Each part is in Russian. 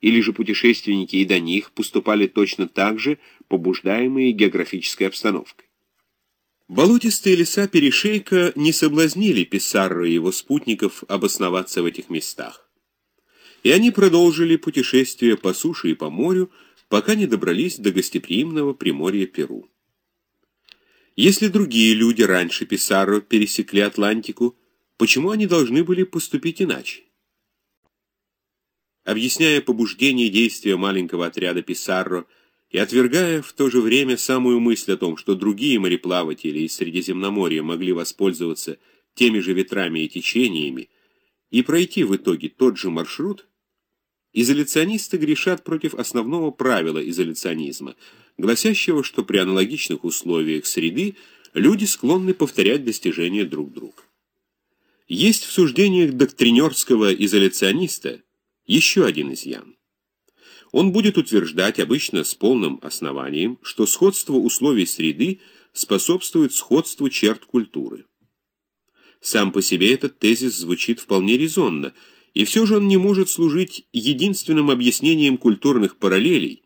или же путешественники и до них поступали точно так же, побуждаемые географической обстановкой. Болотистые леса перешейка не соблазнили Писарро и его спутников обосноваться в этих местах. И они продолжили путешествие по суше и по морю, пока не добрались до гостеприимного приморья Перу. Если другие люди раньше Писарро пересекли Атлантику, почему они должны были поступить иначе? Объясняя побуждение действия маленького отряда Писарро и отвергая в то же время самую мысль о том, что другие мореплаватели из Средиземноморья могли воспользоваться теми же ветрами и течениями и пройти в итоге тот же маршрут, изоляционисты грешат против основного правила изоляционизма, гласящего, что при аналогичных условиях среды люди склонны повторять достижения друг друга. Есть в суждениях доктринерского изоляциониста еще один изъян. Он будет утверждать, обычно с полным основанием, что сходство условий среды способствует сходству черт культуры. Сам по себе этот тезис звучит вполне резонно, и все же он не может служить единственным объяснением культурных параллелей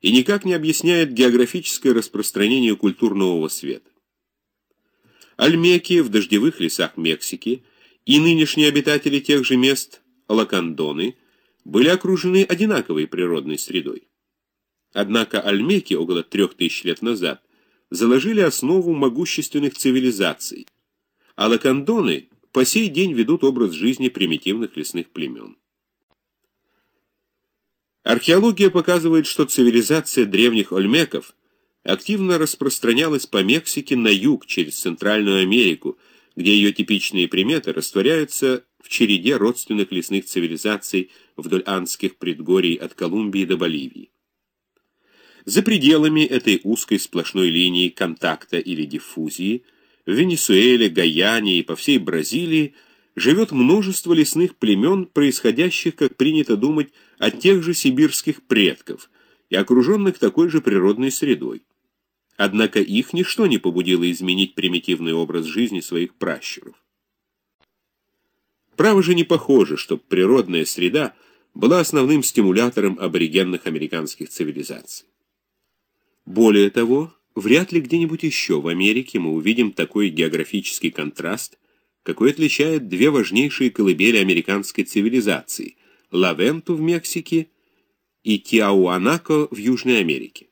и никак не объясняет географическое распространение культурного света. Альмеки в дождевых лесах Мексики и нынешние обитатели тех же мест, лакандоны – были окружены одинаковой природной средой. Однако альмеки около трех тысяч лет назад заложили основу могущественных цивилизаций, а лакандоны по сей день ведут образ жизни примитивных лесных племен. Археология показывает, что цивилизация древних ольмеков активно распространялась по Мексике на юг через Центральную Америку, где ее типичные приметы растворяются в череде родственных лесных цивилизаций вдоль андских предгорий от Колумбии до Боливии. За пределами этой узкой сплошной линии контакта или диффузии в Венесуэле, Гаяне и по всей Бразилии живет множество лесных племен, происходящих, как принято думать, от тех же сибирских предков и окруженных такой же природной средой. Однако их ничто не побудило изменить примитивный образ жизни своих пращуров. Право же не похоже, что природная среда была основным стимулятором аборигенных американских цивилизаций. Более того, вряд ли где-нибудь еще в Америке мы увидим такой географический контраст, какой отличает две важнейшие колыбели американской цивилизации – Лавенту в Мексике и Тиауанако в Южной Америке.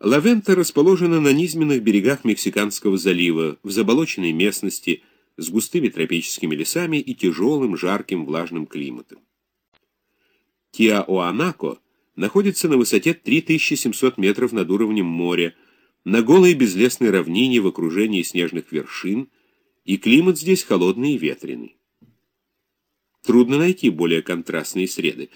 Лавента расположена на низменных берегах Мексиканского залива, в заболоченной местности – с густыми тропическими лесами и тяжелым, жарким, влажным климатом. Тиаоанако находится на высоте 3700 метров над уровнем моря, на голой безлесной равнине в окружении снежных вершин, и климат здесь холодный и ветреный. Трудно найти более контрастные среды.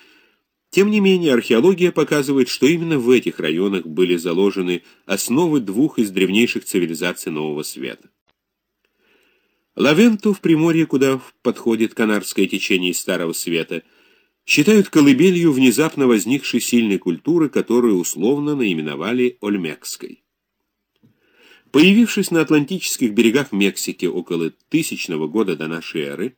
Тем не менее, археология показывает, что именно в этих районах были заложены основы двух из древнейших цивилизаций Нового Света. Лавенту в Приморье, куда подходит Канарское течение Старого Света, считают колыбелью внезапно возникшей сильной культуры, которую условно наименовали Ольмекской. Появившись на Атлантических берегах Мексики около тысячного года до нашей эры,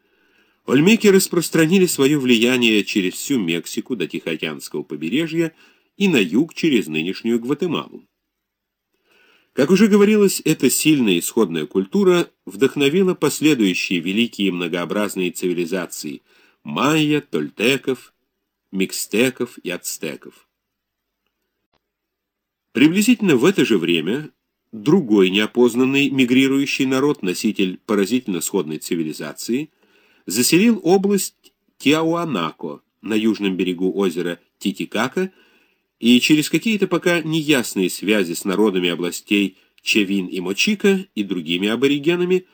Ольмеки распространили свое влияние через всю Мексику до Тихоокеанского побережья и на юг через нынешнюю Гватемалу. Как уже говорилось, эта сильная исходная культура вдохновила последующие великие многообразные цивилизации майя, тольтеков, микстеков и ацтеков. Приблизительно в это же время другой неопознанный мигрирующий народ, носитель поразительно сходной цивилизации, заселил область Тиауанако на южном берегу озера Титикака и через какие-то пока неясные связи с народами областей Чевин и Мочика и другими аборигенами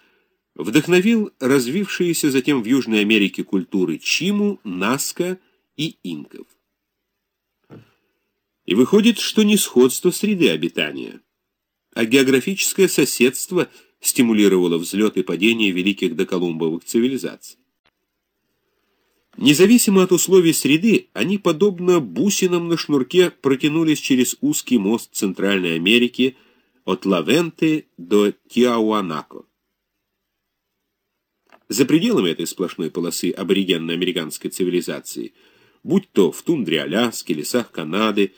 вдохновил развившиеся затем в Южной Америке культуры Чиму, Наска и инков. И выходит, что не сходство среды обитания, а географическое соседство стимулировало взлет и падение великих доколумбовых цивилизаций. Независимо от условий среды, они, подобно бусинам на шнурке, протянулись через узкий мост Центральной Америки от Лавенты до Тиауанако. За пределами этой сплошной полосы аборигенно-американской цивилизации будь то в тундре Аляски, лесах Канады,